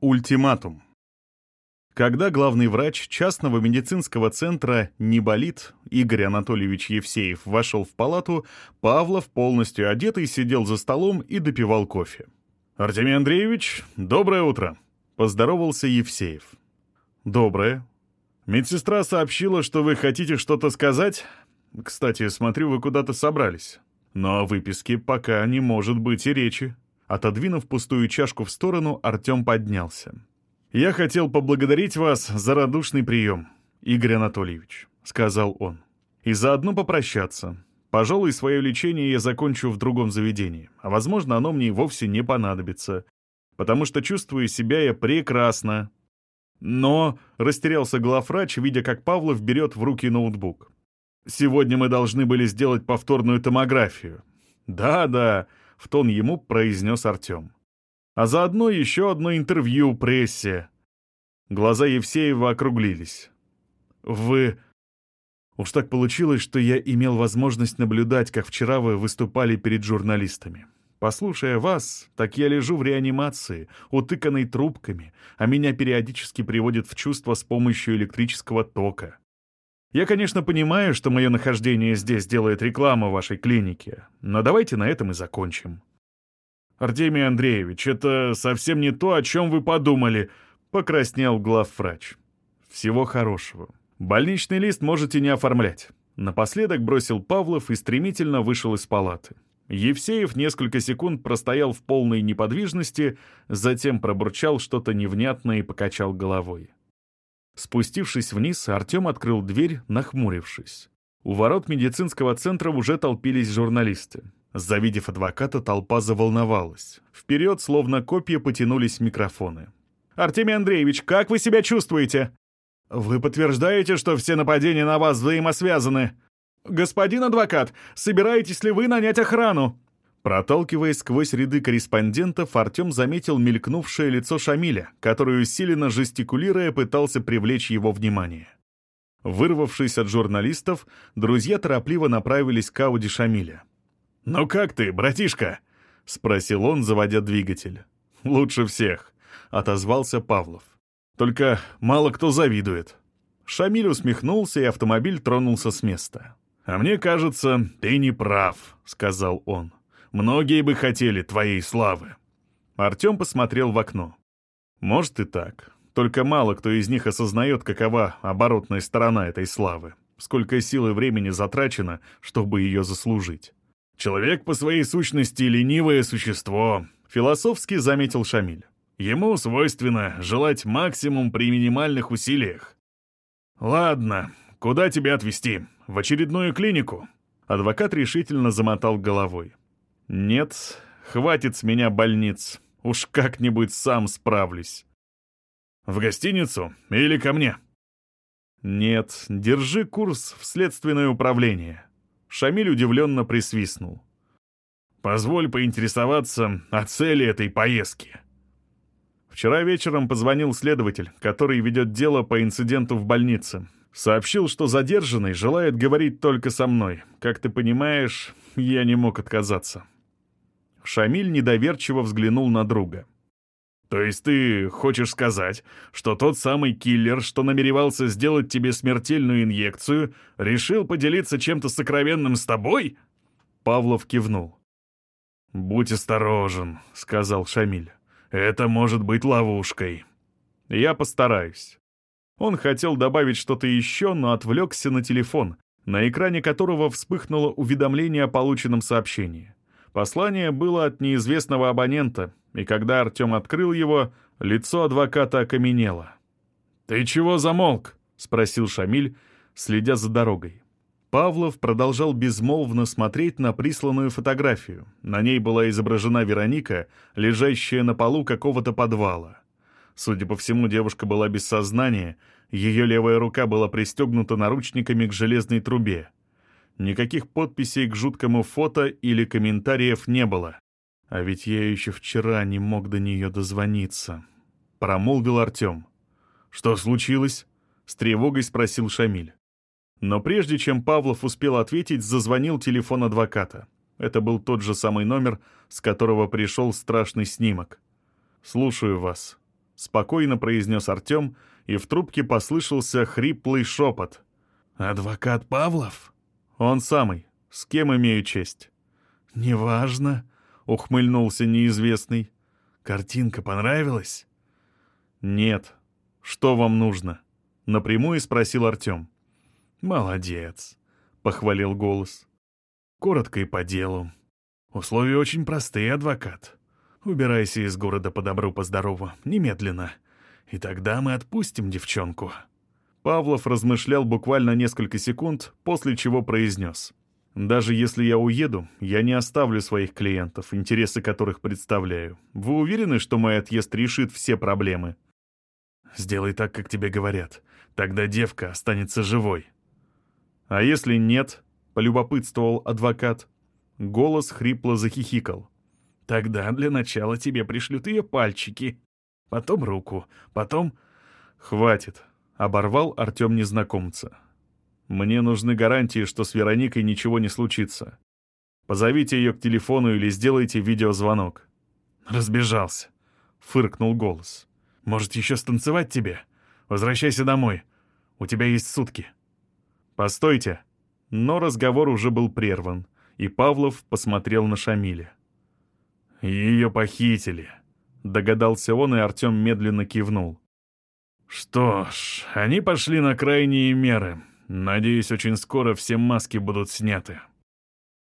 Ультиматум. Когда главный врач частного медицинского центра «Не болит» Игорь Анатольевич Евсеев вошел в палату, Павлов, полностью одетый, сидел за столом и допивал кофе. «Артемий Андреевич, доброе утро!» — поздоровался Евсеев. «Доброе. Медсестра сообщила, что вы хотите что-то сказать. Кстати, смотрю, вы куда-то собрались. Но о выписке пока не может быть и речи». Отодвинув пустую чашку в сторону, Артем поднялся. «Я хотел поблагодарить вас за радушный прием, Игорь Анатольевич», — сказал он. «И заодно попрощаться. Пожалуй, свое лечение я закончу в другом заведении, а, возможно, оно мне вовсе не понадобится, потому что чувствую себя я прекрасно». Но растерялся главврач, видя, как Павлов берет в руки ноутбук. «Сегодня мы должны были сделать повторную томографию». «Да-да», — в тон ему произнес Артем. «А заодно еще одно интервью прессе». Глаза Евсеева округлились. «Вы...» Уж так получилось, что я имел возможность наблюдать, как вчера вы выступали перед журналистами. Послушая вас, так я лежу в реанимации, утыканной трубками, а меня периодически приводит в чувство с помощью электрического тока. Я, конечно, понимаю, что мое нахождение здесь делает рекламу вашей клинике, но давайте на этом и закончим. Артемий Андреевич, это совсем не то, о чем вы подумали, покраснел главврач. Всего хорошего. Больничный лист можете не оформлять. Напоследок бросил Павлов и стремительно вышел из палаты. Евсеев несколько секунд простоял в полной неподвижности, затем пробурчал что-то невнятное и покачал головой. Спустившись вниз, Артем открыл дверь, нахмурившись. У ворот медицинского центра уже толпились журналисты. Завидев адвоката, толпа заволновалась. Вперед, словно копья, потянулись микрофоны. «Артемий Андреевич, как вы себя чувствуете?» «Вы подтверждаете, что все нападения на вас взаимосвязаны?» «Господин адвокат, собираетесь ли вы нанять охрану?» Проталкиваясь сквозь ряды корреспондентов, Артем заметил мелькнувшее лицо Шамиля, который, усиленно жестикулируя, пытался привлечь его внимание. Вырвавшись от журналистов, друзья торопливо направились к Ауди Шамиля. «Ну как ты, братишка?» — спросил он, заводя двигатель. «Лучше всех», — отозвался Павлов. «Только мало кто завидует». Шамиль усмехнулся, и автомобиль тронулся с места. «А мне кажется, ты не прав», — сказал он. Многие бы хотели твоей славы». Артем посмотрел в окно. «Может и так. Только мало кто из них осознает, какова оборотная сторона этой славы. Сколько сил и времени затрачено, чтобы ее заслужить. Человек по своей сущности ленивое существо», — философски заметил Шамиль. «Ему свойственно желать максимум при минимальных усилиях». «Ладно, куда тебя отвезти? В очередную клинику?» Адвокат решительно замотал головой. «Нет, хватит с меня больниц. Уж как-нибудь сам справлюсь». «В гостиницу или ко мне?» «Нет, держи курс в следственное управление». Шамиль удивленно присвистнул. «Позволь поинтересоваться о цели этой поездки». Вчера вечером позвонил следователь, который ведет дело по инциденту в больнице. Сообщил, что задержанный желает говорить только со мной. Как ты понимаешь, я не мог отказаться. Шамиль недоверчиво взглянул на друга. «То есть ты хочешь сказать, что тот самый киллер, что намеревался сделать тебе смертельную инъекцию, решил поделиться чем-то сокровенным с тобой?» Павлов кивнул. «Будь осторожен», — сказал Шамиль. «Это может быть ловушкой». «Я постараюсь». Он хотел добавить что-то еще, но отвлекся на телефон, на экране которого вспыхнуло уведомление о полученном сообщении. Послание было от неизвестного абонента, и когда Артем открыл его, лицо адвоката окаменело. «Ты чего замолк?» — спросил Шамиль, следя за дорогой. Павлов продолжал безмолвно смотреть на присланную фотографию. На ней была изображена Вероника, лежащая на полу какого-то подвала. Судя по всему, девушка была без сознания, ее левая рука была пристегнута наручниками к железной трубе. Никаких подписей к жуткому фото или комментариев не было. А ведь я еще вчера не мог до нее дозвониться. Промолвил Артем. «Что случилось?» — с тревогой спросил Шамиль. Но прежде чем Павлов успел ответить, зазвонил телефон адвоката. Это был тот же самый номер, с которого пришел страшный снимок. «Слушаю вас», спокойно произнес Артем, и в трубке послышался хриплый шепот. «Адвокат Павлов?» «Он самый. С кем имею честь?» «Неважно», — ухмыльнулся неизвестный. «Картинка понравилась?» «Нет. Что вам нужно?» — напрямую спросил Артем. «Молодец», — похвалил голос. «Коротко и по делу. Условия очень простые, адвокат. Убирайся из города по добру, по здорову, немедленно. И тогда мы отпустим девчонку». Павлов размышлял буквально несколько секунд, после чего произнес. «Даже если я уеду, я не оставлю своих клиентов, интересы которых представляю. Вы уверены, что мой отъезд решит все проблемы?» «Сделай так, как тебе говорят. Тогда девка останется живой». «А если нет?» — полюбопытствовал адвокат. Голос хрипло захихикал. «Тогда для начала тебе пришлют ее пальчики, потом руку, потом...» «Хватит», — оборвал Артем незнакомца. «Мне нужны гарантии, что с Вероникой ничего не случится. Позовите ее к телефону или сделайте видеозвонок». «Разбежался», — фыркнул голос. «Может, еще станцевать тебе? Возвращайся домой. У тебя есть сутки». «Постойте!» Но разговор уже был прерван, и Павлов посмотрел на Шамиля. «Ее похитили», — догадался он, и Артем медленно кивнул. «Что ж, они пошли на крайние меры. Надеюсь, очень скоро все маски будут сняты».